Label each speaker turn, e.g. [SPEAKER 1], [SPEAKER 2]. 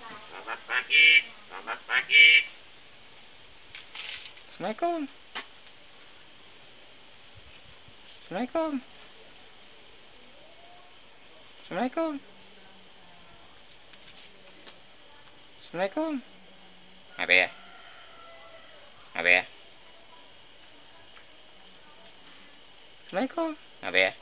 [SPEAKER 1] Selamat pagi, selamat pagi.
[SPEAKER 2] Assalamualaikum. Assalamualaikum. Assalamualaikum. Assalamualaikum. Apa ya? Apa ya? Assalamualaikum. Apa ya?